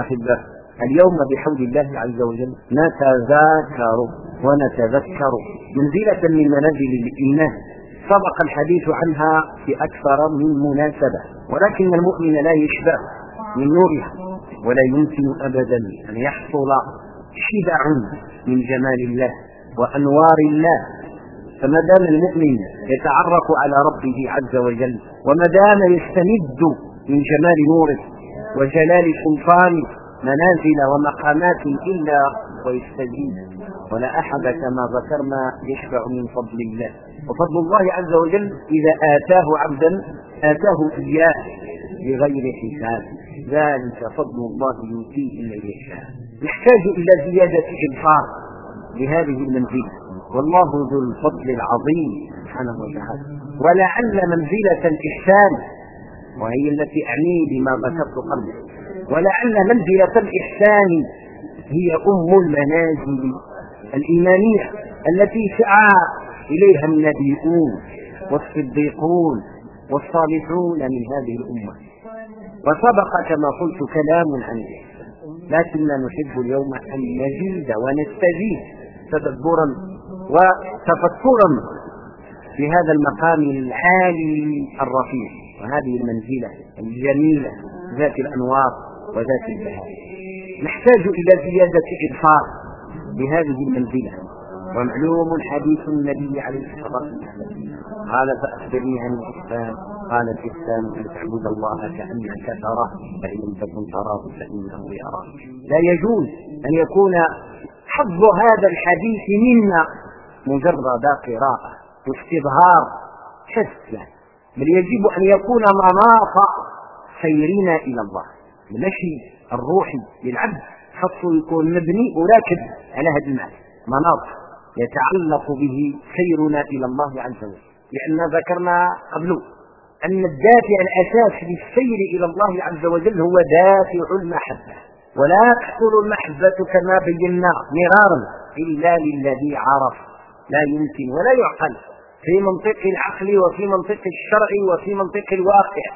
أحبة. اليوم بحول الله عز وجل نتذاكر ونتذكر. منزلة من منازل الإيمان. سبق الحديث عنها في أكثر من مناسبة. ولكن المؤمن لا يشبع من نورها. ولا يمكن أبدا أن يحصل شبع من جمال الله وأنوار الله. فما دام المؤمن يتعرف على ربه عز وجل وما دام يستمد من جمال نوره وجلال سلطانه منازل ومقامات إلا ويستجيب. ولا أحد كما ذكرنا يشبع من فضل الله. وفضل الله عز وجل إذا آتاه عبدا آتاه إياه بغير حساب. ذلك فضل الله يؤتيه من يشاء. يحتاج إلى زيادة إبصار لهذه المنزلة. والله ذو الفضل العظيم سبحانه وتعالى. ولعل منزلة الإحسان وهي التي أعني بما ذكرت قبل. ولعل منزلة الإحسان هي أم المنازل الإيمانية التي سعى إليها النبيون والصديقون والصالحون من هذه الأمة. وسبق كما قلت كلام عنه لكننا نحب اليوم أن نزيد ونستزيد تدبرا وتفكرا في هذا المقام العالي الرفيع. وهذه المنزلة الجميلة ذات الأنوار وذات البهاء نحتاج إلى زيادة إبصار بهذه المنزلة. ومعلوم حديث النبي عليه الصلاة والسلام. قال فأخبرني عن الإسلام. قال الإسلام أن تعبد الله كأنك تراه فإن لم تكن تراه فإنه يراك. لا يجوز أن يكون حظ هذا الحديث منا مجرد قراءة واستظهار يعني بل يجب أن يكون مناط سيرنا إلى الله. المشي الروحي للعبد. خاصه يكون مبني وراكب على هذا المعنى. مناط يتعلق به سيرنا إلى الله عز وجل. لأن ذكرنا قبل أن الدافع الأساس للسير إلى الله عز وجل هو دافع المحبة. ولا تحصل المحبة كما بينا مرارا إلا للذي عرف. لا يمكن ولا يعقل. في منطق العقل وفي منطق الشرع وفي منطق الواقع.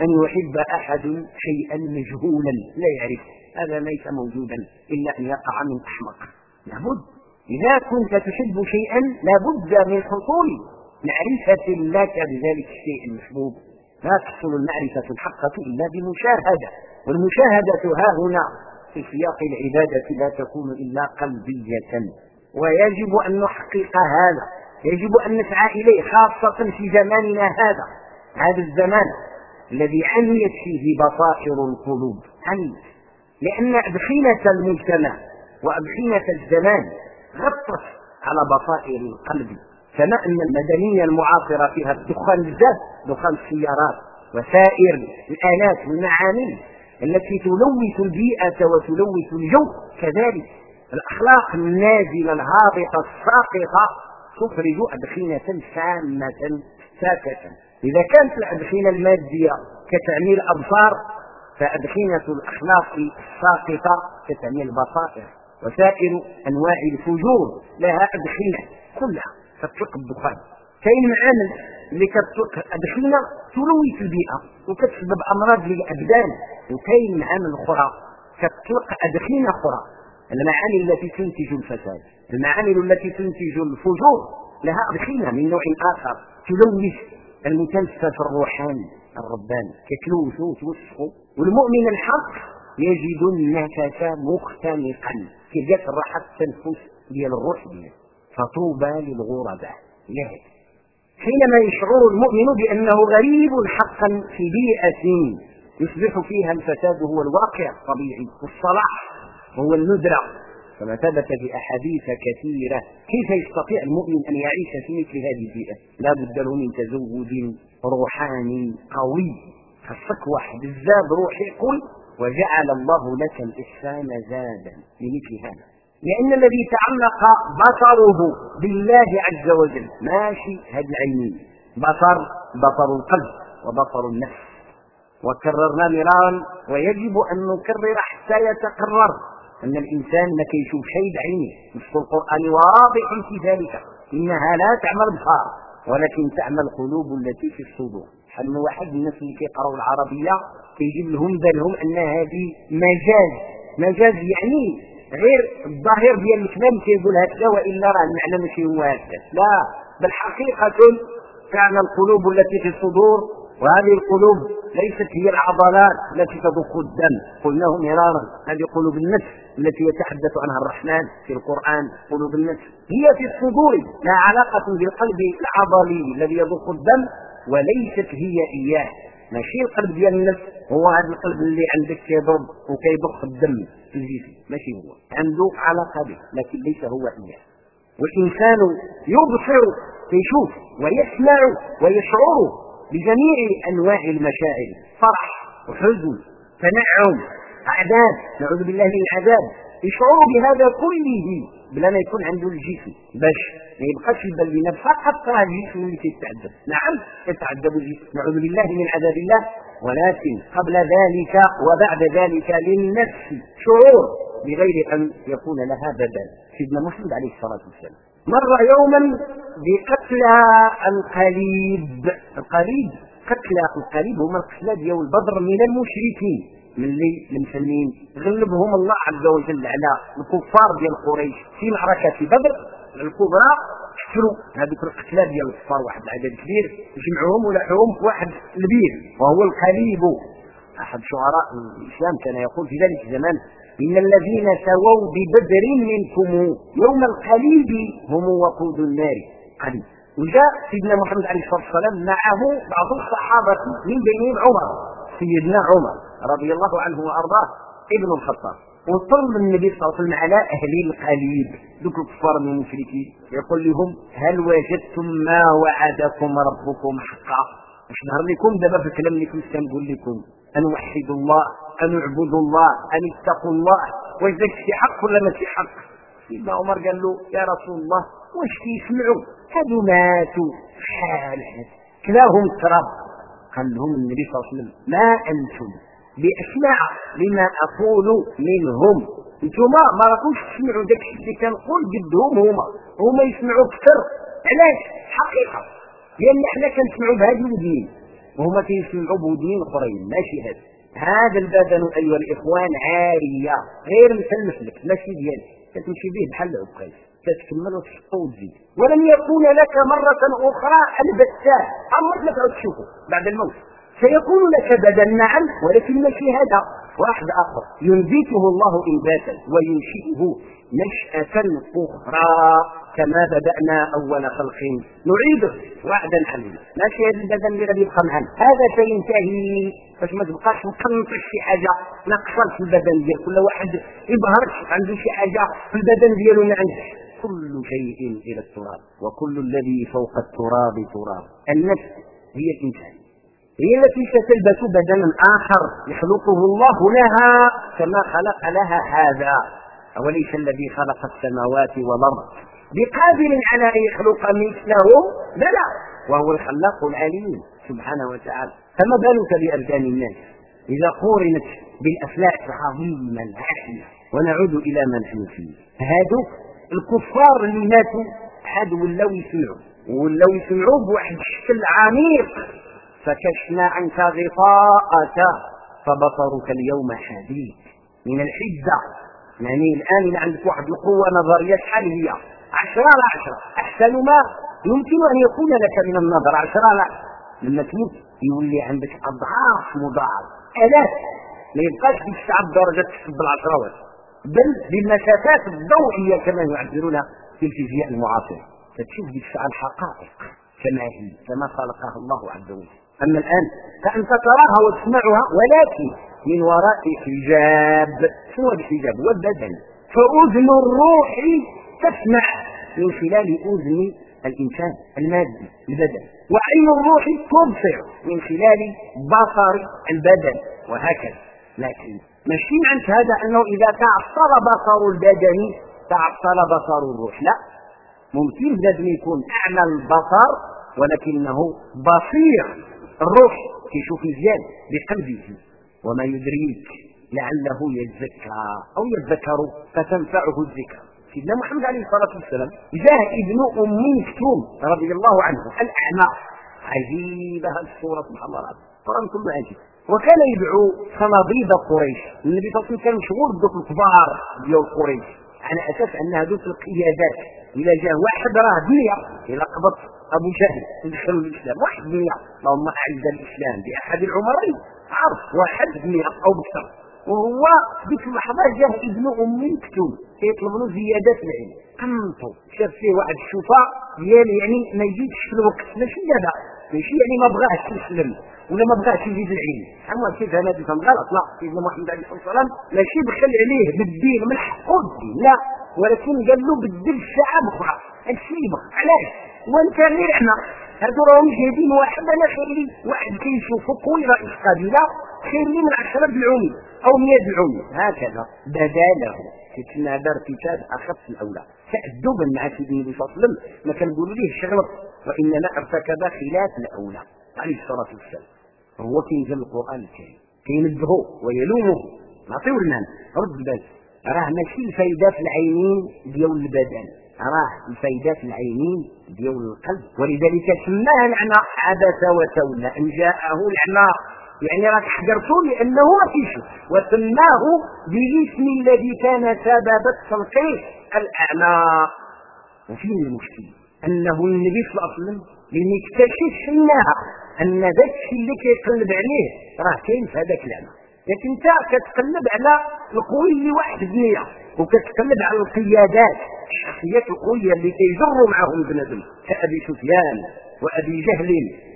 أن يحب أحد شيئا مجهولا لا يعرف. هذا ليس موجودا إلا أن يقع من أحمق. لابد. إذا كنت تحب شيئا لابد من حصول معرفة لك بذلك الشيء المحبوب. لا تحصل المعرفة الحقة إلا بمشاهدة. والمشاهدة ها هنا في سياق العبادة لا تكون إلا قلبية. ويجب أن نحقق هذا. يجب أن نسعى إليه خاصة في زماننا هذا. هذا الزمان الذي عميت فيه بصائر القلوب. عميت. لأن أدخنة المجتمع وأدخنة الزمان غطت على بصائر القلب. كما أن المدنية المعاصرة فيها الدخان بزاف دخان السيارات وسائر الآلات والمعامل التي تلوث البيئة وتلوث الجو. كذلك الأخلاق النازلة الهابطة الساقطة تخرج أدخنة سامة ساكتة. إذا كانت الأدخنة المادية كتعمير الأبصار فأدخنة الأخلاق الساقطة كتعمير البصائر. وسائر أنواع الفجور لها أدخنة كلها. تطلق الدخان. كاين معامل اللي كتطلق أدخنة تلوث البيئة وكتسبب أمراض للأبدان. وكاين معامل أخرى كتطلق أدخنة أخرى. المعامل التي تنتج الفساد. المعامل التي تنتج الفجور لها أدخنة من نوع آخر تلوث المتنفس الروحاني الرباني كتلوث وتوسخ والمؤمن الحق يجد النفس مختنقا كيلقى الراحة التنفس ديال الروح ديالو؟ فطوبى للغرباء. حينما يشعر المؤمن بأنه غريب حقا في بيئة يصبح فيها الفساد هو الواقع الطبيعي والصلاح هو الندرة كما ثبت في أحاديث كثيرة كيف يستطيع المؤمن أن يعيش في مثل هذه البيئة؟ لا بد له من تزود روحاني قوي. خصك واحد الزاد روحي قل وجعل الله لك الإحسان زادا لمثل هذا. لأن الذي تعلق بصره بالله عز وجل ماشي هذه العينين بصر بصر القلب وبصر النفس. وكررنا مرارا ويجب أن نكرر حتى يتقرر أن الإنسان ما كيشوف شيء بعينه نص القرآن واضح في ذلك. إنها لا تعمل بصار ولكن تعمل القلوب التي في الصدور. حل واحد من الناس اللي كيقراوا العربية كيجيب لهم بالهم أن هذه مجاز؟ مجاز يعني غير الظاهر ديال الكلام كيقول هكذا وإلا راه المعنى ماشي هو هكذا. لا بل حقيقة كان القلوب التي في الصدور وهذه القلوب ليست هي العضلات التي تضخ الدم. قلناه مرارا. هذه قلوب النفس التي يتحدث عنها الرحمن في القرآن. قلوب النفس هي في الصدور لها علاقة بالقلب العضلي الذي يضخ الدم وليست هي إياه. ماشي القلب ديال النفس؟ هو هذا القلب اللي عندك كيضرب وكيضخ الدم. في الجسم ماشي هو. عنده علاقة به لكن ليس هو إياه. والإنسان يبصر يشوف ويسمع ويشعر بجميع أنواع المشاعر فرح وحزن تنعم عذاب نعوذ بالله من العذاب يشعر بهذا كله بلا ما يكون عنده الجسم. باش ما يبقاش بنا فقط راه الجسم اللي كيتعذب نعم يتعذب الجسم. نعوذ بالله من عذاب الله. ولكن قبل ذلك وبعد ذلك للنفس شعور بغير أن يكون لها بدل سيدنا محمد عليه الصلاة والسلام. مر يوما بقتلى القليب. القليب قتلى القليب هما القتلى ديال البدر من المشركين. من اللي المسلمين غلبهم الله عز وجل على الكفار ديال قريش. في معركة بدر الكبرى قتلوا هذوك القتلى ديال الكفار واحد العدد كبير. جمعوهم ولحوهم في واحد البير وهو القليب. أحد شعراء الإسلام كان يقول في ذلك الزمان ان الذين سووا ببدر منكم يوم القليب هم وقود النار قليب وجاء سيدنا محمد عليه الصلاة والسلام معه بعض الصحابة من بينهم عمر سيدنا عمر رضي الله عنه وأرضاه ابن الخطاب. وصل النبي صلى الله عليه وسلم على أهل القليب ذوك الكفار من المشركين يقول لهم هل وجدتم ما وعدكم ربكم حقا؟ اش ظهر لكم؟ دابا في الكلام اللي كنت كنقول لكم. أن وحدوا الله أن اعبدوا الله أن اتقوا الله. ذاك الشيء حق ولا ماشي حق سيدنا عمر قال له يا رسول الله واش كيسمعوا؟ هادو ماتوا. شحال كلاهم تراب قال لهم النبي صلى الله عليه وسلم ما أنتم باسمع لما أقول منهم. أنتم ما راكوش تسمعوا داك الشيء اللي كنقول قدهم هما. هما يسمعوا أكثر. علاش؟ حقيقة. لأن حنا كنسمعوا بهذه الودين وهما كيسمعوا بودين اخرين ماشي هذا. هذا البدن أيها الإخوان عارية. غير مثل مثلك ماشي ديالك كتمشي به بحال العكاز تتكمل وتشقى وتزيد. ولن يكون لك مرة أخرى البتة. عمرك ما تعود تشوفه بعد الموت. سيكون لك بدل نعم ولكن ماشي هذا. واحد آخر. ينبته الله إنباتا وينشئه. نشأة أخرى كما بدأنا أول خلق. نعيده وعدا علينا ماشي هذا البدن اللي غادي يبقى معنا هذا سينتهي باش ما تبقاش مقنطش شي حاجة ناقصة في البدن ديال كل واحد. يبهرش عنده شي حاجة في البدن ديالو ما عندش كل شيء إلى التراب وكل الذي فوق التراب تراب. النفس هي الإنسان. هي التي ستلبس بدنا آخر يخلقه الله لها كما خلق لها هذا. أوليس الذي خلق السماوات والأرض بقادر على أن يخلق مثله بلى وهو الخلاق العليم سبحانه وتعالى. فما بالك بأبدان الناس؟ إذا قورنت بالأفلاك عظيما عالية ونعود إلى ما نحن فيه. هادو الكفار اللي ماتوا حد ولاو يسمعوا ولاو يسمعوا بواحد الشكل عميق فكشنا عنك غطاءك فبصرك اليوم حديد. من الحدة. يعني الآن إذا عندك واحد القوة نظرية شحال هي؟ عشرة على عشرة. أحسن ما يمكن أن يكون لك من النظر. عشرة على لما تموت يولي عندك أضعاف مضاعف. ألاف. ما يبقاش ديك الساعة بدرجة تحسب بالعشرات بل بالمسافات الضوئيه كما يعبرون في الفيزياء المعاصره فتشوف ديك الساعة الحقائق كما هي كما خلقها الله عز وجل. أما الآن فأنت تراها وتسمعها ولكن من وراء حجاب. شو هو الحجاب؟ هو البدن. فأذن الروح تسمع من خلال أذن الإنسان المادي البدن. وعين الروح تبصر من خلال بصر البدن. وهكذا. لكن ماشي معنى هذا أنه إذا تعطل بصر البدن تعطل بصر الروح. لا. ممكن البدن يكون اعمى البصر ولكنه بصير. الروح كيشوف مزيان بقلبه. وما يدريك لعله يزكى أو يذكر فتنفعه الذكر. سيدنا محمد عليه الصلاة والسلام جاء ابن ام مكتوم رضي الله عنه عجيبة هذه الصورة سبحان الله العظيم. القران كله عجيب. وكان يدعو صناديد قريش. النبي صلى الله عليه وسلم كان مشغول بدوك الكبار ديال قريش. على أساس ان هذوك القيادات. إلى جاء واحد راه دنيا إلى قبض أبو جهل يدخل الإسلام. واحد دنيا اللهم أعز الإسلام بأحد العمرين عرف واحد دنيا أو بكثر وهو ديك اللحظه جاه ابن أم مكتوم. كيطلب له زيادة في العلم. قنطو شاف فيه واحد الشفاء ديال يعني ما يجيش في الوقت. ماشي هذا ماشي يعني ما بغاش يسلم ولا ما بغاش يزيد العلم. أما كيف أنا تفهم غلط لا سيدنا محمد عليه الصلاة والسلام. ماشي بخل عليه بالدين من حقه الدين لا. ولكن قال له بدل الساعة بكره هادشي علاش؟ وأنت غير أحنا. هادو راهم جايبين واحد أنا خير لي واحد كيشوفو قوي رئيس قبيلة خير لي من عشرة بالعمي أو 100 بالعمي هكذا. بدا له كيتسمى هذا ارتكاب أخف الأولى. تادبا مع سيدنا النبي صلى الله عليه وسلم. ما كنقولوا ليه الشغلط وانما ارتكب خلاف الأولى. عليه الصلاة والسلام. هو كينزل القرآن الكريم. كينبهه ويلومه. نعطيو المال رد البال راه ماشي الفايدة في العينين ديال البدن. راه الفايده في العينين ديال القلب. ولذلك سماها لعنه عبس وتولى إن جاءه لعنه يعني راك حجرته لأنه ما كيشوف وسماه بالاسم الذي كان سبب التلقيح الاعمى وفين المشكل أنه النبي صلى الله عليه وسلم لم يكتشف انها أن ذاك الشيء اللي كيقلب عليه راه كاين في هذاك العمى لكن انت كتقلب على القوي اللي واحد بنيه وكتقلب على القيادات الشخصيات القوية اللي كيجروا معهم بنادم كأبي سفيان وأبي جهل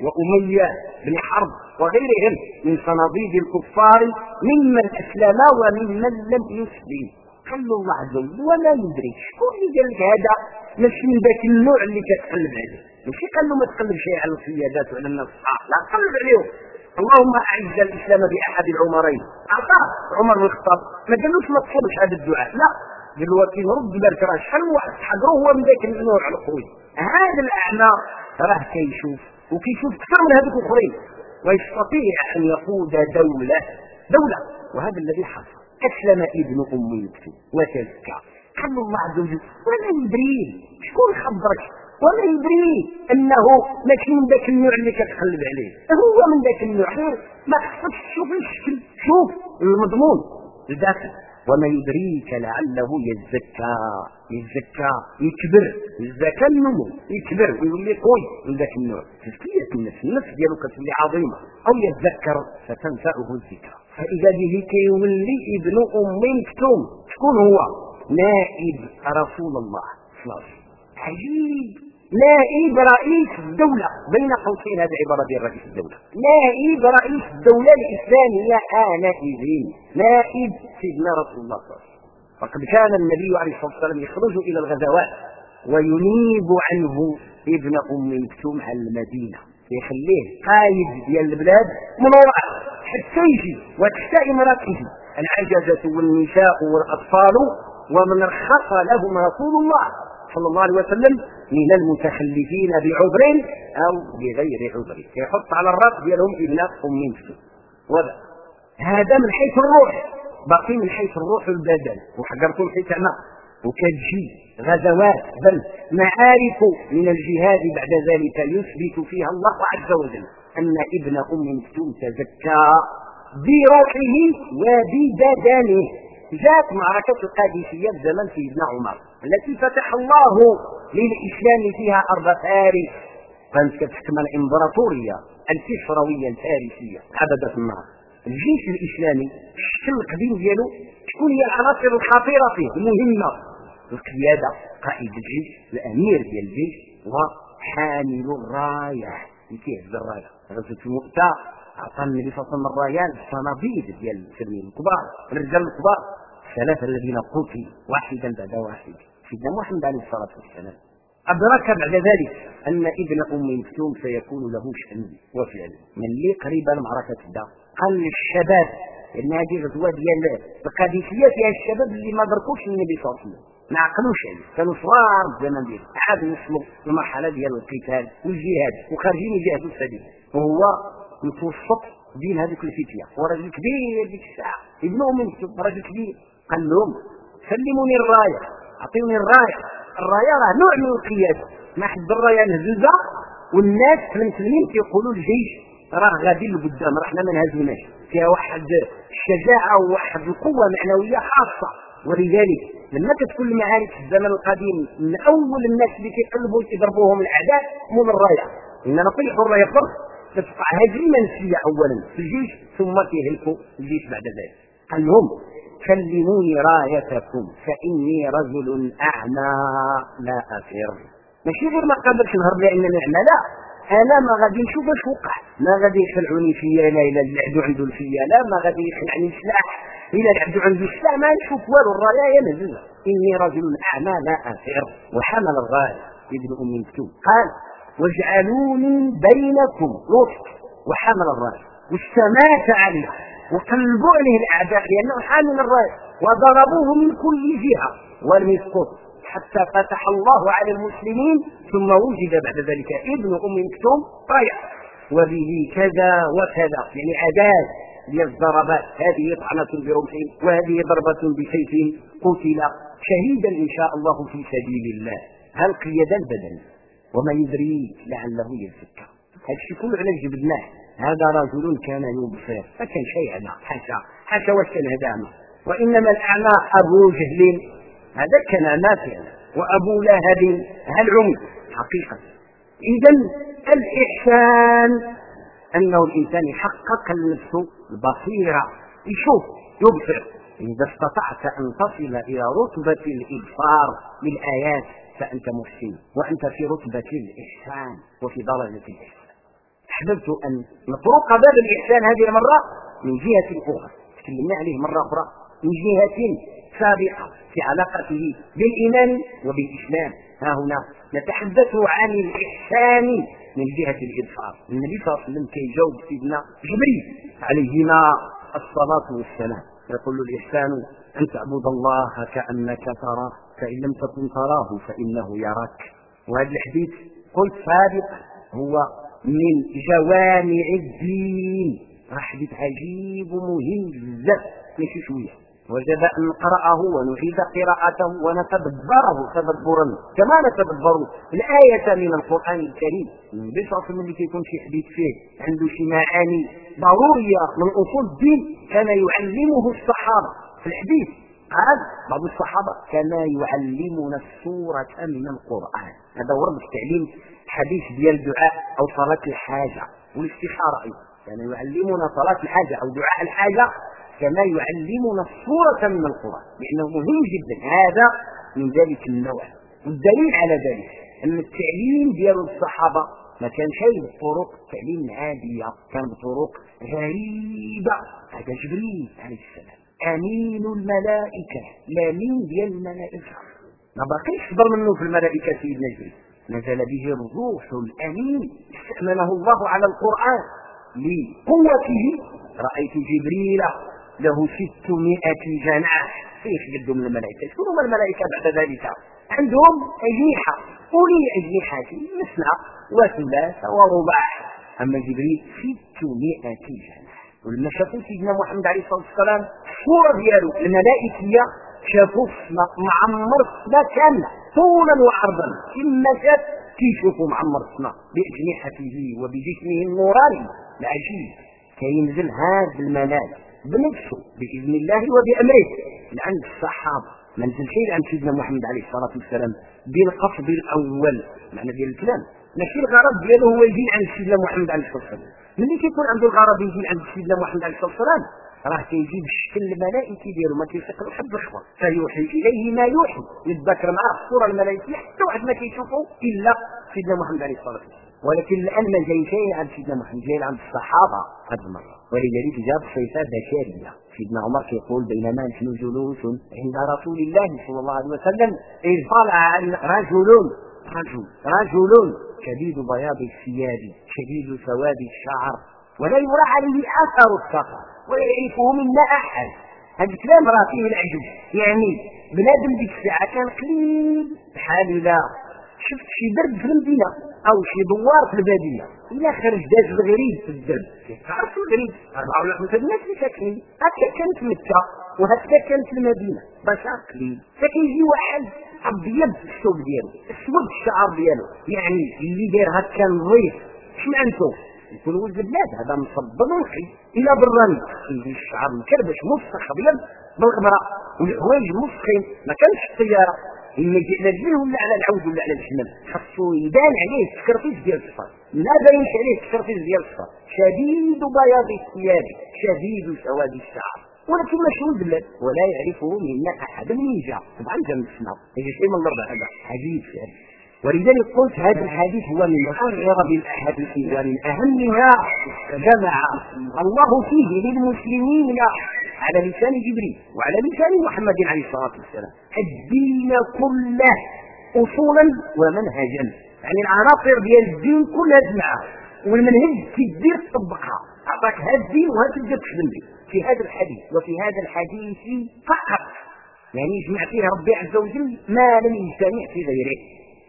وأمية بن حرب وغيرهم من صناديد الكفار ممن أسلم وممن لم يسلم. قال الله عز وجل وما يدري شكون اللي قال لك هذا؟ ماشي من ذاك النوع اللي كتقلب عليه. ماشي قال له ما تقلبش على القيادات وعلى الناس. لا قلب عليهم. اللهم أعز الإسلام بأحد العمرين. أعطاه. عمر بن الخطاب. ما قالوش ما تصلش هذا الدعاء. لا. قال له وكيل رد بالك راه شحال واحد حضروه هو من ذاك النوع القوي هذا الأعمى راه كيشوف وكيشوف أكثر من هذوك الأخرين. ويستطيع أن يقود دولة. دولة. وهذا الذي حصل. أسلم ابن أم يكتب وتزكى قال الله عز وجل ولا يدري. شكون خبرك؟ ولا يدري أنه ماشي من ذاك النوع اللي كتقلب عليه. هو من ذاك النوع. ما خصكش تشوف الشكل. شوف المضمون. الداخل وما يدريك لعله يزكى. يزكى. يكبر. يزكى النمو. يكبر. ويولي قوي من ذاك النوع. تزكية النفس. النفس ديالو كتولي عظيمة. أو يتذكر فتنفعه الذكرى. فإذا به كيولي ابن أم مكتوم. شكون هو؟ نائب رسول الله. صلى الله عليه وسلم. عجيب. نائب رئيس الدولة. بين قوسين هذه عبارة ديال رئيس الدولة. نائب رئيس الدولة الإسلامية آنئذ نائب سيدنا رسول الله صلى الله عليه وسلم. فقد كان النبي عليه الصلاة والسلام يخرج إلى الغزوات وينيب عنه ابن أم مكتوم على المدينة. يخليه قايد ديال البلاد من وراء حتى يجي وتحتى امرأته. العجزة والنساء والأطفال ومن رخص لهم رسول الله صلى الله عليه وسلم من المتخلفين بعذر أو بغير عذر. يحط على الرأس ديالهم ابن أم مسلم هذا من حيث الروح. باقي من حيث الروح والبدن حيث أنا وكتجي غزوات. بل معارك من الجهاد بعد ذلك يثبت فيها الله عز وجل أن ابن أم مكتوم تزكى بروحه وببدنه جاءت معركة القادسية في زمن سيدنا عمر. التي فتح الله للإسلام فيها أرض فارس. كانت كتحكم الإمبراطورية؟ الكسروية الفارسية عبدة النار. الجيش الإسلامي الشكل القديم ديالو؟ شكون هي العناصر الخطيرة فيه؟ المهمة. القيادة قائد الجيش الأمير ديال الجيش وحامل الراية اللي كيهز الراية غزوة المؤتة عطى النبي صلى الله عليه وسلم الرايات الصناديد ديال المسلمين الكبار الرجال الكبار. الثلاثة الذين قتلوا واحدا بعد واحد. سيدنا محمد عليه الصلاة والسلام. أدرك بعد ذلك أن ابن أم مكتوم سيكون له شأن وفعل من اللي قريبة المعركة تبدا قال للشباب لأن هذه غزوة ديال القادسية فيها الشباب اللي ما دركوش النبي صلى الله عليه وسلم. ما عقلوش يعني كانوا صغار الزمن ديالهم. عاد وصلوا للمرحلة ديال القتال والجهاد وخارجين يجاهدوا السبيل وهو متوسط بين هذيك الفتية. ورجل كبير ديك الساعة. ابن أم مكتوم رجل كبير. قال لهم سلموني الراية. اعطيوني الرايه الرايه راه نوع من القياده ما حد الرايه نهزها والناس المسلمين كيقولوا الجيش راه غادي لقدام راه حنا ما نهزمناش. فيها واحد الشجاعة وواحد القوة معنوية خاصة. ولذلك لما تكون المعارك في الزمن القديم من أول الناس اللي كيقلبوا يضربوهم الأعداء هم الرايه إن نطيح الرايه فرق تبقى هزيمه نفسيه اولا في الجيش ثم كيهلكوا الجيش بعد ذلك. قال لهم سلموني رايتكم فإني رجل أعمى لا أفر. ماشي غير ما قادرش نهرب لانني اعمى لا. أنا ما غادي نشوف اش وقع. ما غادي يخلعوني فيا لا إلا العدو عنده الفيا. لا ما غادي يخلعني السلاح. إلا العبد عنده السلاح ما نشوف والو الرايه مهزوزه إني رجل أعمى لا أفر. وحمل الغاية. ابن أم مكتوب قال واجعلوني بينكم. وسط وحمل الرايه والسماء عليه وقلبوا عليه الأعداء لأنه حامل الرايه وضربوه من كل جهة ولم يسقط حتى فتح الله على المسلمين ثم وجد بعد ذلك ابن أم مكتوم رايه وبه كذا وكذا يعني عداد ديال الضربات هذه طعنة برمح وهذه ضربة بسيف قتل شهيدا إن شاء الله في سبيل الله. هل قيد البدن وما يدري لعله يزكى هذا الشيء كله علاش جبدناه هذا رجل كان يبصر فكان شيء هذا حاشا حاشا واش كان هذا وإنما الأعمى ابو جهل هذا كان نافع. وأبو لهب هل عمي حقيقة. اذا الإحسان أنه الإنسان يحقق لنفسه البصيرة. يشوف يبصر. إذا استطعت أن تصل إلى رتبة الإبصار للآيات فأنت محسن. وأنت في رتبة الإحسان وفي درجة الإحسان. أحببت أن نطرق باب الإحسان هذه المرة من جهة أخرى. تكلمنا عليه مرة أخرى. من جهة سابقة في علاقته بالإيمان وبالإسلام. ها هنا نتحدث عن الإحسان من جهة الابصار النبي صلى الله عليه وسلم كيجاوب سيدنا جبريل عليهما الصلاة والسلام. يقول الإحسان أن تعبد الله كأنك تراه فإن لم تكن تراه فإنه يراك. وهذا الحديث قلت سابق هو من جوامع الدين. حديث عجيب ومهم بزاف ماشي شوية. وجب أن نقرأه ونعيد قراءته ونتدبره. تدبرا. كما نتدبر الآية من القرآن الكريم. النبي صلى الله عليه وسلم يكون شي حديث فيه عنده شي معاني ضرورية من أصول الدين. كان يعلمه الصحابة في الحديث. قال بعض الصحابة كما يعلمنا السورة من القرآن. هذا ورد في تعليم حديث ديال الدعاء أو صلاة الحاجة والاستخارة أيضا. كان يعلمنا صلاة الحاجة أو دعاء الحاجة كما يعلمنا الصورة من القرآن. لأنه مهم جدا. هذا من ذلك النوع. والدليل على ذلك أن التعليم ديال الصحابة ما كان شيء بطرق تعليم عادية كان بطرق غريبة. هذا جبريل عليه السلام. أمين الملائكة. الأمين ديال الملائكة؟ ما بقيش صدر منه في الملائكة سيدنا جبريل نزل به الروح الأمين. استأمنه الله على القرآن. لقوته. رأيت جبريل له ستمائة جناح. إيش قدوا من الملائكة. شنو هم الملائكة بعد ذلك؟ عندهم أجنحة. أولي أجنحة. مثنى وثلاث ورباع أما جبريل ستمائة جناح. ولما شافوا سيدنا محمد عليه الصلاة والسلام الصورة ديالو. الملائكية شافوا معمر السماء كاملة طولا وعرضا. كما شاف كيشوفوا معمر السماء بأجنحته وبجسمه النوراني. العجيب كينزل هذا المنال بنفسه بإذن الله وبأمره. لعند الصحابة ما نزلش عند سيدنا محمد عليه الصلاة والسلام بالقصد الأول. معنى ديال الكلام. ماشي الغرض ديالو هو يجي عند سيدنا محمد عليه الصلاة والسلام. ملي كيكون عنده الغرض يجي عند سيدنا محمد عليه الصلاه والسلام راه كيجي بالشكل الملائكي ديالو ما كيثقل حد الخبر فيوحي إليه ما يوحي. يتذكر معاه الصورة الملائكية حتى واحد ما كيشوفه إلا سيدنا محمد عليه الصلاة والسلام. ولكن الآن ما جاي شيء عند سيدنا محمد جاي عند الصحابة هذه المره ولذلك جاب صفه بشريه سيدنا عمر يقول بينما نحن جلوس عند رسول الله صلى الله عليه وسلم إذ طلع رجل رجل رجل. شديد بياض الثياب شديد سواد الشعر ولا يرى عليه أثر السفر ويعرفه منا أحد. هذا الكلام راه فيه العجب. يعني بنادم ديك الساعة كان قليل. بحال لا شفت شي درب في المدينة أو شي دوار في الباديه إلى خرج داز الغريب في الدرب. تعرفوا الغريب؟ أربعة ولا خمسة الناس اللي ساكنين. هكا كانت مكة وهكا كانت المدينة. بشر قليل. فكيجي واحد ابيض الثوب ديالو اسود الشعر ديالو. يعني اللي داير هكا نظيف اش معناتو يكون ولد البلاد هذا مصبر وحي إلى براني فيه الشعر مكربش مسخ ابيض بالغبرة والحوايج مسخين ما كانش الطياره إما جئنا به ولا على العود ولا على الحمام خاصو يبان عليه التكرفيس ديال الصفر. ما باينش عليه التكرفيس ديال الصفر. شديد بياض الثياب شديد سواد الشعر ولكن مشهور بالله ولا يعرفه منا أحد من جاء طبعا جاء من السماء يجي شيء من الأرض هذا حديث. ولذلك قلت هذا الحديث هو من أغرب الأحاديث ومن أهمها جمع الله فيه للمسلمين على لسان جبريل وعلى لسان محمد عليه الصلاة والسلام. الدين كله أصولا ومنهجا. يعني العناصر ديال الدين كلها جمعها والمنهج كيدير تطبقها أعطاك هذا الدين وهذا تخدم به في هذا الحديث وفي هذا الحديث فقط. يعني يجمع فيه ربي عز وجل ما لم يجتمع في غيره.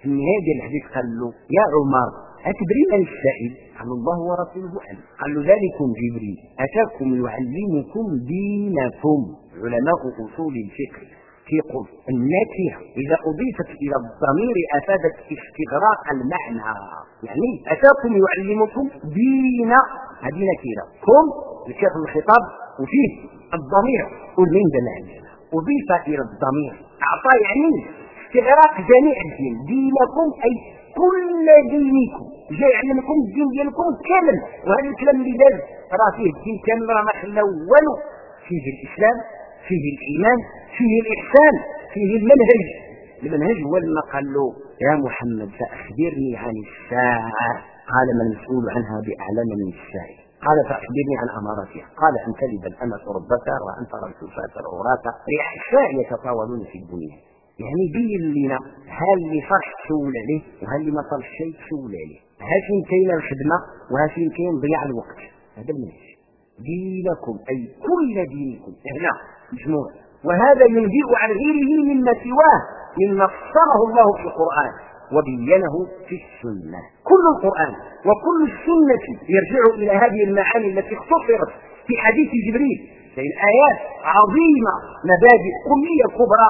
في النهاية الحديث قال له يا عمر أتدري من السائل قال الله ورسوله أعلم. قال له ذلكم جبريل. أتاكم يعلمكم دينكم. علماء أصول الفقه. في قل النكرة إذا أضيفت إلى الضمير أفادت استغراق المعنى. يعني أتاكم يعلمكم دين. هذه نكرة كم؟ لكاف الخطاب وفيه الضمير. من ده أضيف إلى الضمير. أعطى يعني استغراق جميع الدين. دينكم أي كل دينكم. جاي يعلمكم الدين ديالكم كامل. وهذا الكلام اللي داز. راه فيه الدين كامل راه ما خلى والو فيه الإسلام فيه الإيمان فيه الإحسان فيه المنهج. المنهج هو لما قال له يا محمد فأخبرني عن الساعة. قال ما المسؤول عنها بأعلم من السائل قال فأخبرني عن أمارتها. قال أن تلد الأمة ربتها وان ترى الكفاه العراة باحساء يتطاولون في الدنيا. يعني بين لنا هل اللي فرح تسول عليه وهل اللي ما صار شيء تسول عليه فين كاين الخدمة وها فين كاين ضياع الوقت. هذا المنهج. دينكم أي كل دينكم هنا مجموع وهذا ينبئ عن غيره مما سواه مما فسره الله في القرآن وبينه في السنة. كل القرآن وكل السنة يرجع إلى هذه المعاني التي اختصرت في حديث جبريل. فإن آيات عظيمة مبادئ كلية كبرى.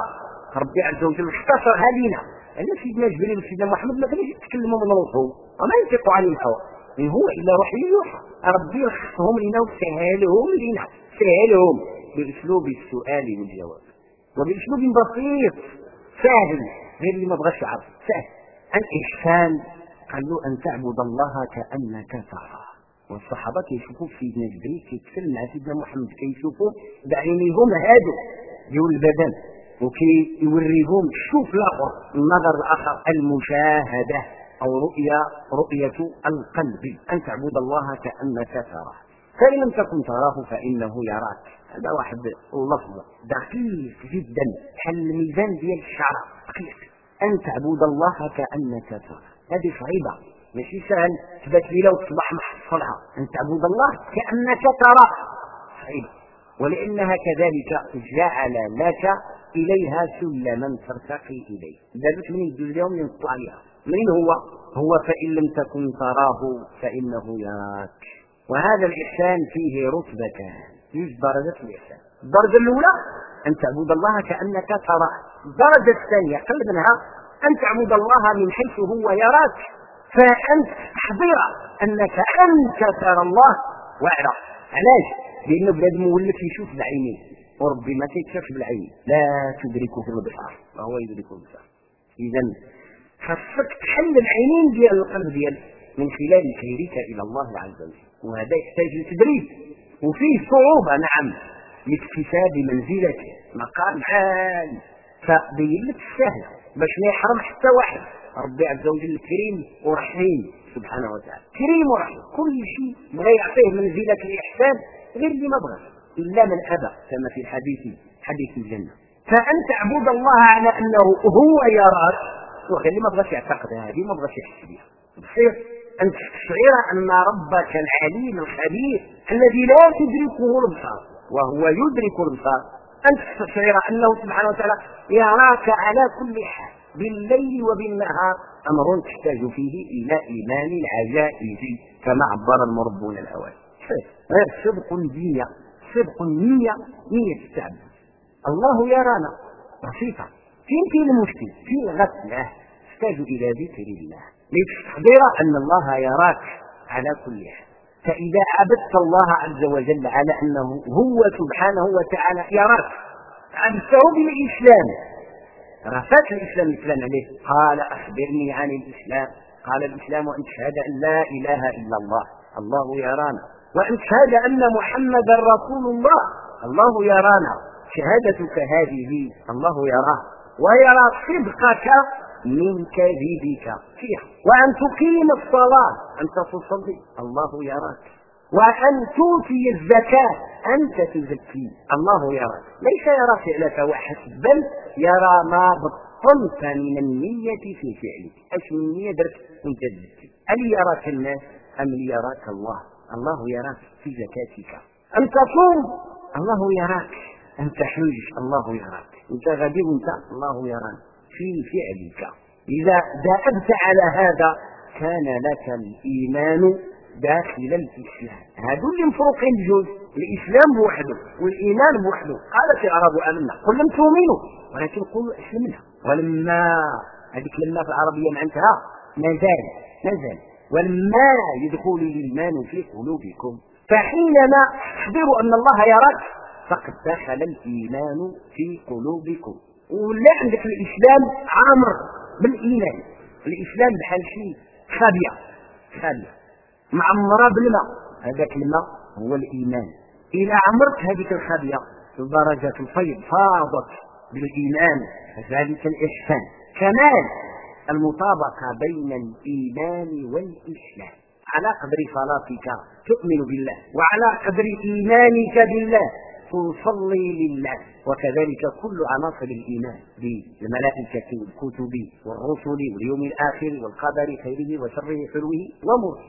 ربي عز وجل اختصرها لنا أن سيدنا جبريل وسيدنا محمد ما كانوش يتكلموا من روحه وما ينطق عن الهوى. إن هو إلا وحي يوحى. ربي يخصهم لنا وسهلهم لنا. سهلهم. بأسلوب السؤال والجواب وبأسلوب بسيط سهل. غير اللي ما بغاش يعرف. سهل. الإحسان قال له أن تعبد الله كأنك تراه. والصحابة كيشوفوا سيدنا جبريل كيتكلم مع سيدنا محمد كيشوفوا بعينيهم هادو ديال البدن وكيوريهم الشوف الآخر النظر الآخر المشاهدة أو رؤيا رؤية القلب. أن تعبد الله كأنك تراه. فإن لم تكن تراه فإنه يراك. هذا واحد اللفظ دقيق جدا. بحال الميزان ديال الشعر. دقيق. أن تعبد الله كأنك تراه هذه صعيبة. ماشي سهل. تبات ليلة وتصبح محصلها أن تعبد الله كأنك تراه صعيبة. ولأنها كذلك جعل لك إليها سلما ترتقي إليه. ذلك من يدوز اليوم؟ ينطلع عليها من هو؟ هو فإن لم تكن تراه فإنه يراك. وهذا الإحسان فيه رتبتان فيه درجة الإحسان الدرجة الأولى أن تعبد الله كأنك تراه. الدرجة الثانية قل منها أن تعبد الله من حيث هو يراك. فأنت تحضر أنك أنت ترى الله. واعرف. علاش؟ لأنه بلاد مولك يشوف بعينيه. وربي ما كيتشافش بالعين. لا تدركه الابصار وهو يدرك الابصار اذا خاصك تحل العينين ديال القلب ديالك من خلال سيرك إلى الله عز وجل. وهذا يحتاج لتدريب. وفيه صعوبة نعم. لاكتساب منزلته مقام عالي فبين لك السهل باش ما يحرم حتى واحد. ربي عز وجل كريم ورحيم سبحانه وتعالى. كريم ورحيم كل شيء بغى يعطيه منزلة الإحسان غير اللي ما بغاش إلا من أبى كما في الحديث حديث الجنة. فأن تعبد الله على أنه هو يراك. وخلي ما بغاش يعتقد هذه ما بغاش يحس بها. بصير أن تستشعر أن ربك العليم الخبير. الذي لا تدركه الأبصار وهو يدرك الأبصار أن تستشعر أنه سبحانه وتعالى يراك على كل حال بالليل وبالنهار. أمر تحتاج فيه إلى إيمان العجائز كما عبر المربون الأوائل غير صدق الدنيا صدق النية نية التعبد. الله يرانا. بسيطة. فين كاين المشكل في غفلة تحتاج إلى ذكر الله. لتستحضر أن الله يراك على كل حال. فإذا عبدت الله عز وجل على أنه هو سبحانه وتعالى يراك عبدته بالإسلام رفعت الإسلام الإسلام عليه قال أخبرني عن الإسلام. قال الإسلام أن تشهد أن لا إله إلا الله. الله يرانا. وأن تشهد أن محمدا رسول الله. الله يرانا. شهادتك هذه الله يراه. ويرى صدقك من كذبك. فيها وأن تقيم الصلاة. أنت تصلي. الله يراك. وأن تؤتي الزكاة. أنت تزكي. الله يراك. ليس يرى فعلك وحسب بل يرى ما بطنت من النية في فعلك. إيش من النية درت وأنت تزكي. هل يراك الناس أم يراك الله؟ الله يراك في زكاتك. أن تصوم؟ الله يراك. أن تحج الله يراك. أنت غبي وأنت؟ الله يراك. في فعلك إذا دأبت على هذا كان لك الإيمان داخل الإسلام. هذو اللي مفروقين بجوج الإسلام بوحده والإيمان بوحده. قالت العرب آمنا قل لم تؤمنوا ولكن قولوا أسلمنا. ولما هذيك لما في العربية معناتها ما زال ما زال ولما يدخل الإيمان في قلوبكم فحينما تخبروا أن الله يراك فقد دخل الإيمان في قلوبكم. ولا عندك الإسلام عامر بالإيمان. الإسلام بحال شيء خابية. خابية. معمرة بالماء. هذاك الماء هو الإيمان. اذا عمرت هذيك الخابية درجة الفيض فاضت بالإيمان فذلك الإحسان. كمال المطابقة بين الإيمان والإسلام. على قدر صلاتك تؤمن بالله وعلى قدر إيمانك بالله. تصلي لله. وكذلك كل عناصر الإيمان بالملائكة والكتب والرسل واليوم الآخر والقدر خيره وشره حلوة ومره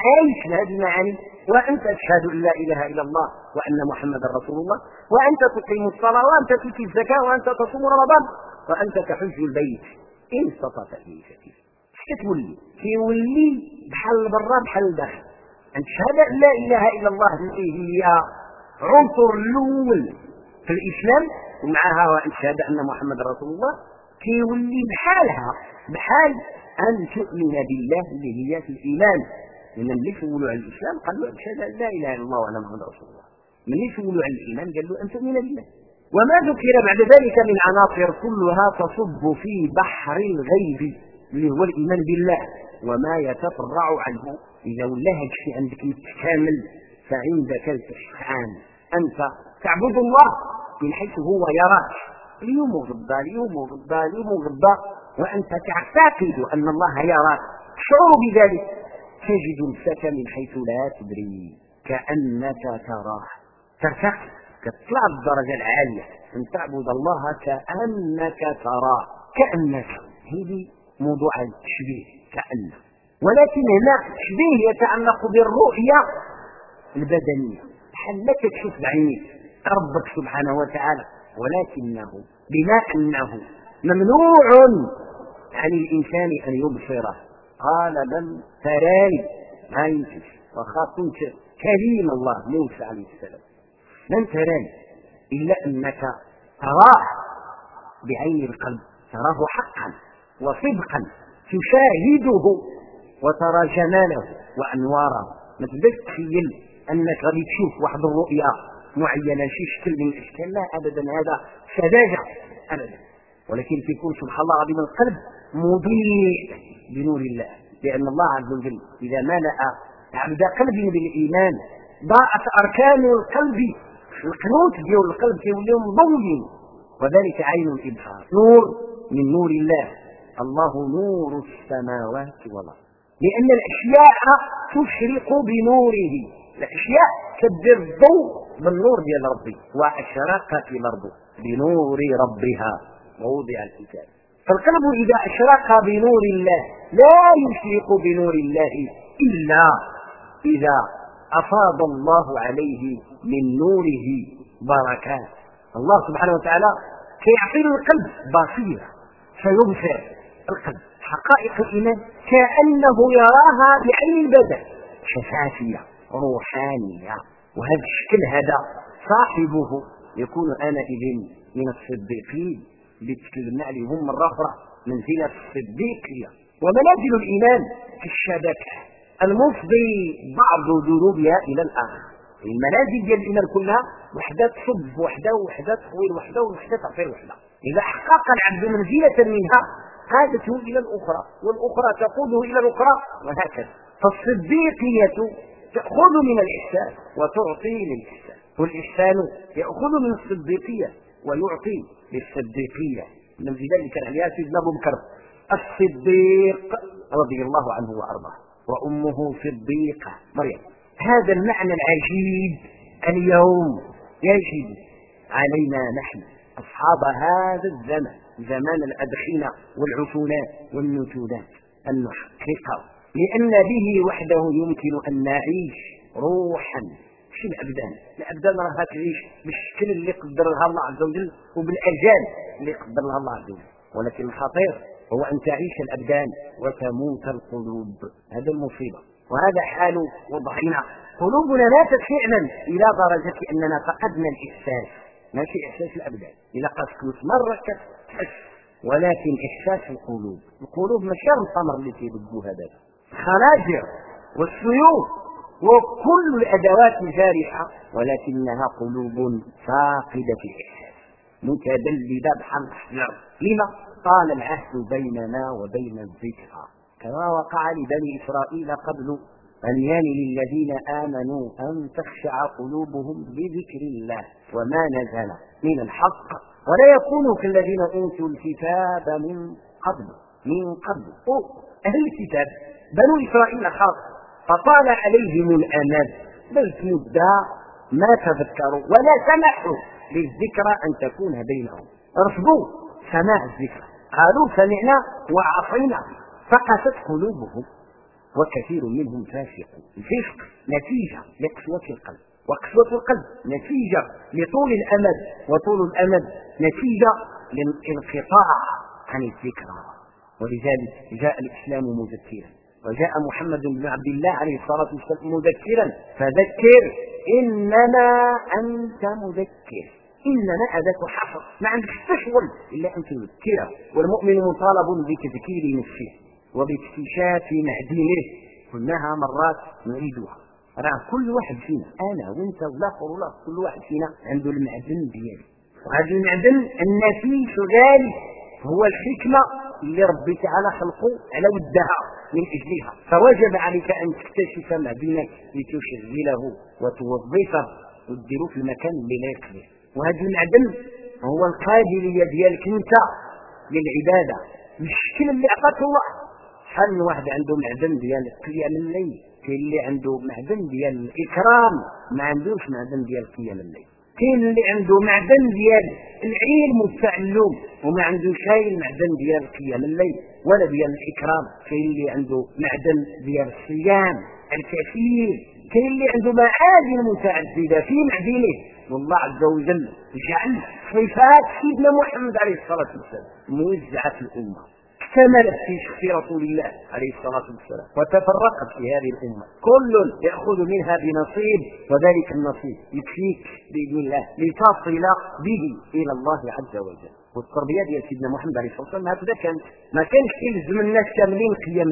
عايش بهذه المعاني وأنت تشهد أن لا إله إلا الله وأن محمدا رسول الله. وأنت تقيم الصلاة وأنت تؤتي الزكاة وأنت تصوم رمضان. وأنت تحج البيت. إن استطعت إليه سبيلا كتولي كيولي بحال برا بحال الداخل أن تشهد أن لا إله إلا الله. هي عنصر الأول في الإسلام ومعها شهد أن محمد رسول الله كيولي بحالها بحال أن تؤمن بالله اللي هي في الإيمان. لأن اللي سولوا عن الإسلام؟ قال له أشهد أن لا إله إلا الله وأن محمد رسول الله. من سولوا عن الإيمان؟ قال له أن تؤمن بالله. وما ذكر بعد ذلك من عناصر كلها تصب في بحر الغيب اللي هو الإيمان بالله. وما يتفرع عنه إذا ولا هذا الشيء عندك متكامل فعندك الإحسان أنت تعبد الله من حيث هو يراك. اليوم غدا اليوم غدا اليوم غدا وأنت تعتقد أن الله يراك. شعور بذلك. تجد نفسك من حيث لا تدري كأنك تراه. ترتقي تطلع الدرجة العالية. أن تعبد الله كأنك تراه. كأنك. هذه موضوع التشبيه كأن ولكن هنا التشبيه يتعلق بالرؤية البدنية. حلك تشوف بعينيك. ربك سبحانه وتعالى. ولكنه بما أنه ممنوع عن الإنسان أن يبصره. قال لم تراني. ما يمكنش. وخا كريم الله موسى عليه السلام. لن تراني؟ إلا أنك تراه بعين القلب. تراه حقا وصدقا. تشاهده وترى جماله وأنواره. ما تقدرش تخيل. أنك غادي تشوف واحد الرؤيا معينة شي شكل من الأشكال لا ابدا هذا سذاجه ابدا. ولكن تكون سبحان الله العظيم القلب مضيء بنور الله لأن الله عز وجل إذا ملا عبد قلب بالإيمان ضاعت أركان القلب القنوت ديال القلب كيوليو مضويين. وذلك عين الابصار نور من نور الله. الله نور السماوات والأرض. لأن الأشياء تشرق بنوره. الأشياء كدير الضوء بالنور ديال ربي واشرقت الأرض بنور ربها ووضع الكتاب فالقلب إذا أشرق بنور الله لا يشرق بنور الله إلا إذا أفاض الله عليه من نوره بركات. الله سبحانه وتعالى كيعطي القلب بصيرة فيبصر القلب. حقائق الإيمان كأنه يراها بعين البدن شفافية. روحانية. وهذا الشكل هذا صاحبه يكون آنئذ من الصديقين اللي تكلمنا عليهم مرة أخرى منزلة الصديقية. ومنازل الإيمان في الشبكة. المفضي بعض ذنوبها إلى الآخر. المنازل ديال الإيمان كلها وحدة تصب وحدة وحدة تطويل وحدة وحدة تعطير وحدة. إذا حقق العبد منزلة منها قادته إلى الأخرى والأخرى تقوده إلى الأخرى وهكذا. فالصديقية تأخذ من الإحسان وتعطي للإحسان. والإحسان يأخذ من الصديقية ويعطي للصديقية. من ذلك عليها سيدنا ابو بكر الصديق رضي الله عنه وأرضاه. وأمه صديقة. مريم. هذا المعنى العجيب اليوم. يجب علينا نحن أصحاب هذا الزمن. زمان الادخنه والعفونات والنتونات. أن نحققه لأن به وحده يمكن أن نعيش روحا. في الابدان الابدان راها تعيش بالشكل اللي قدرها الله عز وجل وبالاجال اللي قدرها الله عز وجل. ولكن الخطير هو أن تعيش الأبدان وتموت القلوب. هذا المصيبة. وهذا حال وضعنا. قلوبنا ماتت فعلا إلى درجة أننا فقدنا الإحساس. ماشي إحساس الأبدان. إذا قصت مره كتحس ولكن إحساس القلوب. القلوب ماشي الخمر اللي تيبدو هذا الخناجر والسيوف وكل الأدوات الجارحة ولكنها قلوب فاقدة الإحساس. متبلده بحمد الحجر لما طال العهد بيننا وبين الذكرى؟ كما وقع لبني إسرائيل قبل أن يعني للذين آمنوا أن تخشع قلوبهم لذكر الله وما نزل من الحق. ولا يكونوا كالذين أوتوا الكتاب من قبل من قبل. أهل الكتاب. بنو إسرائيل خاص. فطال عليهم الأمد بل مدة ما تذكروا ولا سمحوا للذكرى أن تكون بينهم. رفضوا سماع الذكر قالوا سمعنا وعصينا فقست قلوبهم وكثير منهم فاسقون. الفسق نتيجة لقسوة القلب. وقسوة القلب نتيجة لطول الأمد. وطول الأمد نتيجة للانقطاع عن الذكرى. ولذلك جاء الإسلام مذكرا. وجاء محمد بن عبد الله عليه الصلاة والسلام مذكرا. فذكر إنما أنت مذكر. إنما أداة حصر ما عندك تشغل إلا أن تذكره. والمؤمن مطالب بتذكير نفسه وباكتشاف معدنه. قلناها مرات نعيدها راه كل واحد فينا أنا وأنت والآخر والآخر كل واحد فينا عنده المعدن ديالو وهذا المعدن النفيس ذلك هو الحكمة اللي ربي تعالى خلقه على ودها من أجلها. فوجب عليك أن تكتشف معدنك لتشغله وتوظفه. وتديره في المكان اللي لا يقبل وهذا المعدن هو القابليه ديالك أنت للعبادة. بالشكل اللي أعطاك الله. شحال من واحد عنده معدن ديال قيام الليل كاين اللي عنده معدن ديال الإكرام ما عندوش معدن ديال قيام الليل. كاين اللي عنده معدن ديال العلم والتعلم وما عندوش هاي المعدن ديال قيام الليل ولا ديال الإكرام. كاين اللي عنده معدن ديال الصيام الكثير. كاين اللي عنده معادن متعددة في معدنه. والله عز وجل جعل صفات سيدنا محمد عليه الصلاة والسلام موزعة في الأمة. اكتملت في شخص رسول الله عليه الصلاة والسلام. وتفرقت في هذه الأمة. كل يأخذ منها بنصيب وذلك النصيب يكفيك بإذن الله لتصل به إلى الله عز وجل. والتربيه ديال سيدنا محمد عليه الصلاة والسلام هكذا كانت ما كانش يلزم الناس كاملين قيام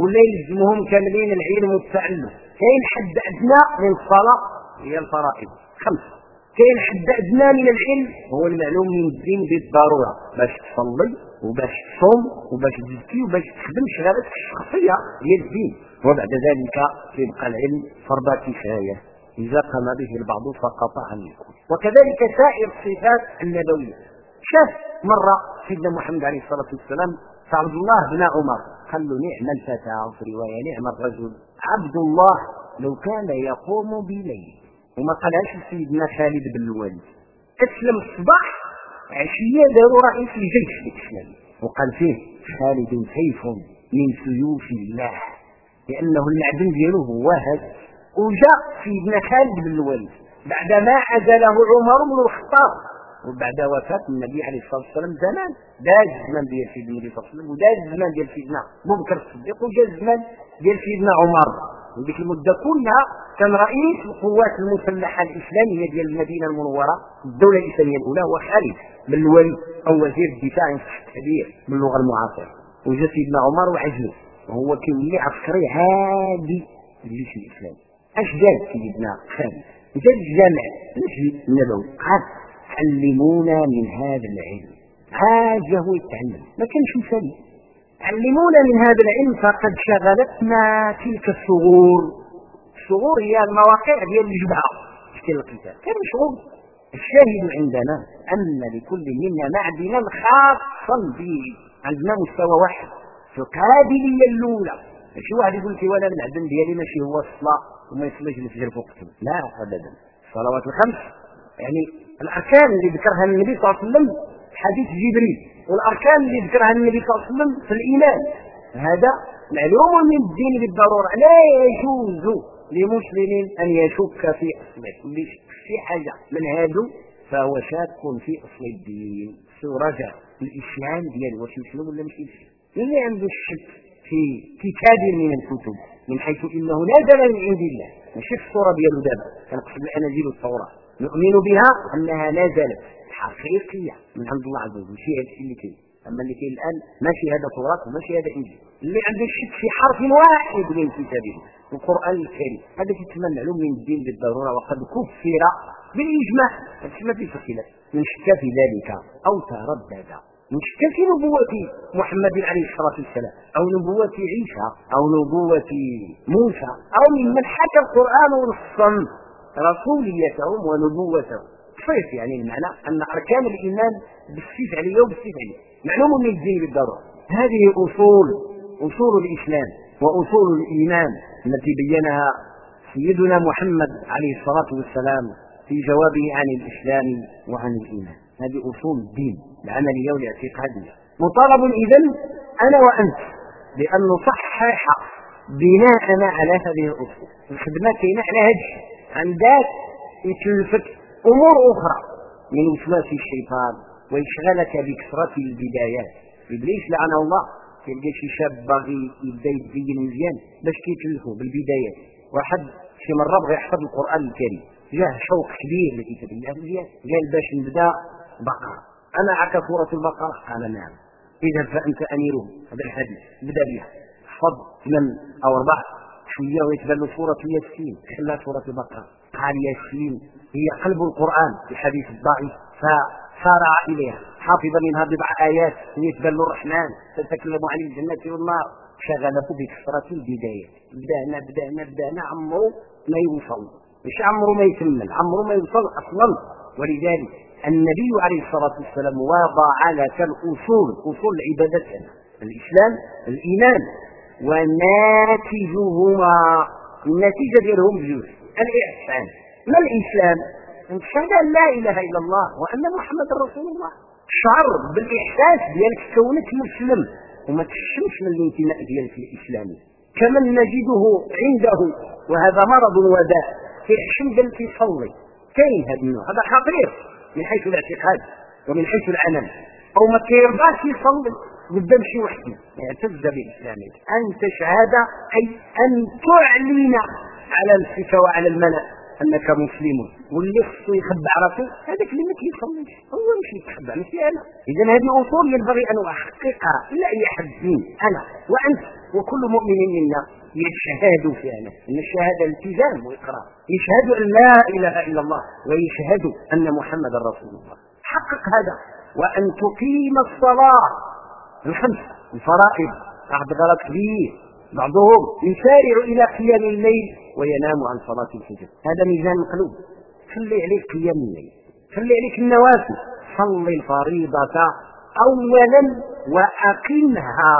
ولا يلزمهم كاملين العلم والتعلم. كاين حد أدنى من الصلاة هي الفرائض. خمسة. كاين حد أدنى من العلم هو المعلوم من الدين بالضرورة. باش تصلي وباش تصوم وباش تزكي وباش تخدم شغلاتك الشخصية هي الدين. وبعد ذلك يبقى العلم فرض كفاية. إذا قام به البعض سقط عن الكل. وكذلك سائر الصفات النبوية. شاف مرة سيدنا محمد عليه الصلاة والسلام عبد الله بن عمر. قال له نعم الفتى في روايه نعم الرجل. عبد الله لو كان يقوم بليل. وما قالهاش سيدنا خالد بن الوليد. أسلم الصباح عشية داروا رئيس الجيش الإسلامي وقال فيه خالد سيف من سيوف الله لأنه المعدن ديالو هو هذا وجاء سيدنا خالد بن الوليد بعدما عزله عمر بن الخطاب وبعد وفاة النبي عليه الصلاة والسلام زمان. داز الزمان ديال سيدنا النبي صلى الله عليه وسلم وداز الزمان ديال سيدنا أبو بكر الصديق وجا الزمان ديال سيدنا عمر. وديك المدة كلها كان رئيس القوات المسلحة الإسلامية ديال المدينة المنورة الدولة الإسلامية الأولى هو خالد بن الوليد أو وزير الدفاع في التعبير باللغة المعاصرة. وجا سيدنا عمر وعجله هو كيولي عسكري عادي الجيش الإسلامي. أش دار سيدنا خالد؟ جا الجامع المسجد النبوي. قال علمونا من هذا العلم. هو يتعلم. ما كانش مثالي علمونا من هذا العلم فقد شغلتنا تلك الثغور الثغور هي المواقع ديال الجبهه في القتال كان مشغول. الشاهد عندنا أن لكل منا معدنا خاصا به عندنا مستوى واحد. في القابلية الأولى. ماشي واحد يقول لك وأنا المعدن ديالي ماشي هو الصلاه وما يصليش الفجر فوق لا ابدا. الصلوات الخمس. يعني الأركان اللي ذكرها النبي صلى الله عليه وسلم حديث جبريل. والأركان اللي ذكرها النبي صلى الله عليه وسلم في الإيمان. هذا معلوم من الدين بالضرورة. لا يجوز لمسلم أن يشك في اصله في حاجة. من هذا فهو شاك في أصل الدين. رجع الإسلام ديالو واش مسلم ولا مش مسلم؟ اللي عنده الشك في كتاب من الكتب من حيث إنه نزل من عند الله. ماشي الصورة ديالو دابا. كنقصد الاناجيل والتوراه نؤمن بها أنها نزلت حقيقية. من عند الله عز وجل. ماشي هذا اللي كاين. أما اللي كاين الآن ماشي هذا توراه وماشي هذا إنجيل. اللي عنده الشك في حرف واحد من كتابه القرآن الكريم. هذا يتم معلوم من الدين بالضرورة. وقد كفر بالاجماع هذا ما فيه خلاف من شك في ذلك. أو تردد. من شك في نبوة محمد عليه الصلاة والسلام. أو نبوة عيسى. أو نبوة موسى. أو ممن حكى القرآن نصا رسوليتهم ونبوتهم صيف يعني المعنى أن أركان الإيمان بالسيف عليه وبالسيف عليه معلوم من الدين بالضرورة. هذه أصول أصول الإسلام وأصول الإيمان التي بينها سيدنا محمد عليه الصلاة والسلام في جوابه عن الإسلام وعن الإيمان. هذه أصول الدين العملية والاعتقادية. مطالب إذا أنا وأنت بأن نصحح بناءنا على هذه الأصول. الخدمة كاينة على هذا الشيء. عندك يتلفك أمور أخرى. من وسواس الشيطان ويشغلك بكثرة البدايات. إبليس لعنه الله. تلقى شي شاب باغي يبدأ يتزين مزيان. باش كيتلفوا بالبدايات. واحد شي مرة بغى يحفظ القرآن الكريم. جاه شوق كبير لكتاب الله مزيان. قال باش نبدأ بقرة. أنا عكا سورة البقرة؟ قال نعم. إذا فأنت اميره هذا الحديث. بدا بها. حفظ ثمان أو أربع. شوية ويتبان له سورة ياسين. خلى سورة البقرة. قال ياسين هي قلب القرآن الحديث الضعيف. فسارع إليها. حافظ منها بضع آيات. يتبان له الرحمن تتكلم عن الجنة والنار. شغلة بكثرة البدايات بدأنا بدأنا بدأنا. عمرو ما يوصل. مش عمرو ما يكمل. عمرو ما يوصل أصلا. ولذلك النبي عليه الصلاة والسلام وضع لك الأصول أصول العبادة الإسلام الإيمان. وناتجهما النتيجة ديالهم بجوج الإحسان ما الإسلام؟ أن تشهد أن لا إله إلا الله وأن محمد رسول الله. شعر بالإحساس ديالك كونك مسلم وما تشمش من الانتماء ديالك الإسلامي. كمن نجده عنده وهذا مرض وداء كيحشم قال كيصلي كاين هذا النوع. هذا خطير من حيث الاعتقاد ومن حيث العمل. أو ما كيرضاش يصلي. قدام شي وحده. اعتز باسلامك ان تشهد أي أن تعلن على نفسك وعلى الملا أنك مسلم. واللي خصو يخبع راسه هذاك اللي ما كيصليش. هو مش يتخبع ماشي أنا. إذا هذه أصول ينبغي أن احققها لا اي حد أنا وأنت وكل مؤمن منا يشهد فعلا إن الشهادة التزام وإقرار. يشهد أن لا إله إلا الله ويشهد أن محمدا رسول الله. حقق هذا. وأن تقيم الصلاة. الخمس الفرائض. واحد غلط كبير. بعضهم يسارع إلى قيام الليل وينام عن صلاة الفجر. هذا ميزان مقلوب خلي عليك قيام الليل. خلي عليك النوافل. صلي الفريضة اولا وأقمها.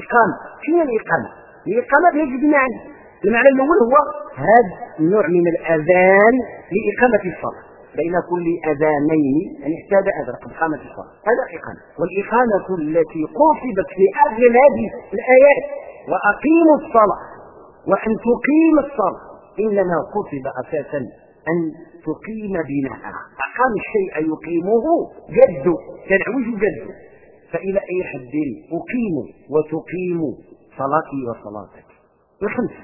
إقامة. شنو الإقامة؟ الإقامة يجب معنى المعنى الأول هو هذا النوع من الأذان لإقامة الصلاة. بين كل أذانين يعني احتاج اذان اقامه الصلاة. هذا اقامه والإقامة التي قصدت في أغلب الآيات وأقيموا الصلاة. وإن تقيم الصلاة إنما قصد أساسا أن تقيم بناءها. أقام الشيء يقيمه جد تنعوج جد. فإلى أي حد؟ أقيم وتقيم صلاتي وصلاتك. الخمس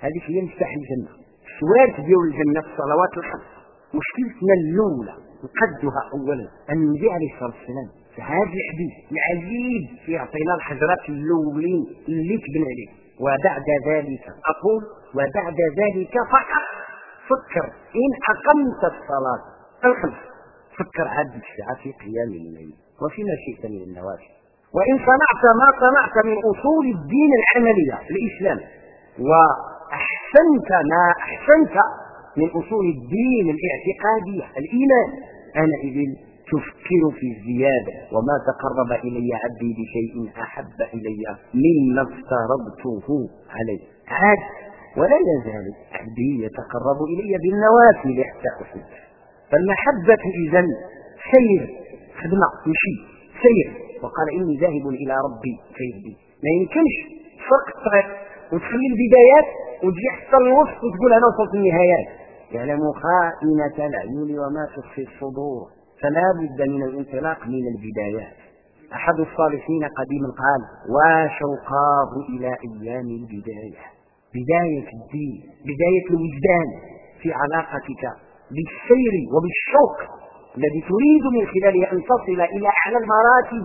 هذه هي مفتاح الجنة. السوارت ديال الجنة في الصلوات الخمس مشكلتنا الأولى نقدها اولا النبي عليه الصلاة والسلام هذا الحديث العجيب يعطينا الحجرات الأولين اللي تبنى عليه وبعد ذلك أقول وبعد ذلك فقط فكر. إن أقمت الصلاة الخمس فكر عاد الساعة في قيام الليل. وفيما شئت من النوافل. وإن صنعت ما صنعت من أصول الدين العملية الإسلام. وأحسنت ما أحسنت من أصول الدين الاعتقادية الإيمان. أنا إذن تفكر في الزيادة وما تقرب إلي عبدي بشيء أحب إلي مما افترضته عليه. عاد ولا يزال عبدي يتقرب إلي بالنوافل حتى أحبه فالمحبة إذا سير خدمة مشي سير وقال إني ذاهب إلى ربي فيهدي ما يمكنش. فرق الطريق وتخلي البدايات وتجي حتى الوسط وتقول أنا وصلت النهايات. يعلم خائنة العيون وما تخفي الصدور. فلا بد من الانطلاق من البدايات. أحد الصالحين قديما قال وشوقاه إلى أيام البداية؟ بداية الدين بداية الوجدان في علاقتك بالسير وبالشوق الذي تريد من خلاله أن تصل إلى أعلى المراتب.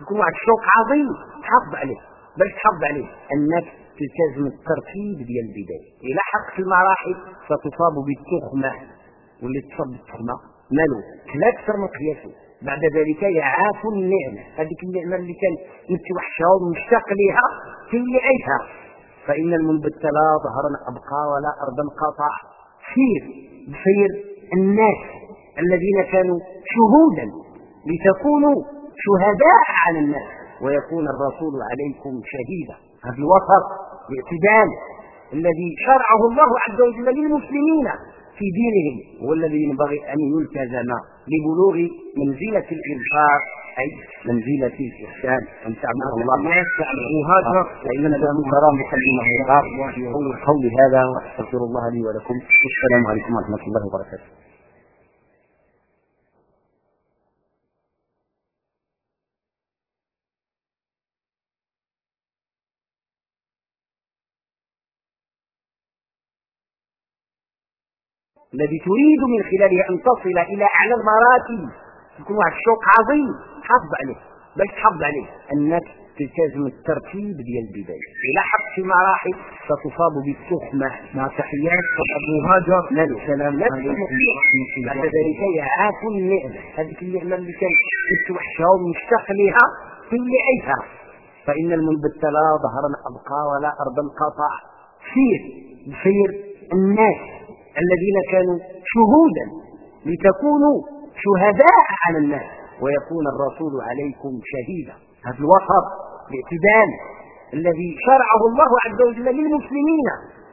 يكون معك شوق عظيم حافظ عليه. بل تحافظ عليه أنك تلتزم الترتيب ديال البداية. إلى حق المراحل ستصاب بالتخمة واللي تصاب بالتخمة مالو لا أكثر من قياسه. بعد ذلك يعاف النعمة. هذيك النعمة اللي كان متوحشة ومشتاق لها عيشها فإن المنبتلا ظهرا أبقى ولا أرضا قطع سير بسير الناس الذين كانوا شهودا لتكونوا شهداء على الناس. ويكون الرسول عليكم شهيدا. هذا الوسط الاعتدال الذي شرعه الله عز وجل للمسلمين. في دينهم هو الذي ينبغي أن يلتزم لبلوغ منزلة الإنفاق أي منزلة الإحسان أن تعبد الله. وهذا فإن لم ترى مقدمة الغار قولي هذا وأستغفر الله لي ولكم. والسلام عليكم ورحمة الله وبركاته. الذي تريد من خلاله أن تصل إلى أعلى المراتب. يكون واحد الشوق عظيم. حافظ عليه. بل تحافظ عليه. أنك تلتزم الترتيب ديال البداية. إلى حق في مراحل ستصاب بالتخمة مع تحيات أبو هاجر لا سلام لا بعد ذلك يعاف النعمة. هذيك النعمة اللي كان متوحشة ومشتاق لها في عيشها فإن المنبتلا ظهرا أبقى ولا أرضا قطع سير سير الناس. الذين كانوا شهودا لتكونوا شهداء على الناس. ويكون الرسول عليكم شهيدا. هذا الوسط الاعتدال الذي شرعه الله عز وجل للمسلمين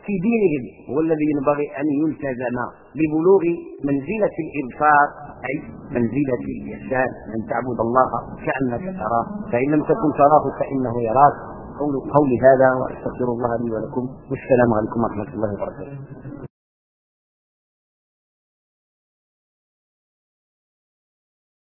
في دينهم. هو الذي ينبغي أن يلتزم لبلوغ منزلة الإنفاق أي منزلة الإحسان أن تعبد الله كأنك تراه. فإن لم تكن تراه فإنه يراك. قول قولي هذا وأستغفر الله لي ولكم. والسلام عليكم ورحمة الله وبركاته.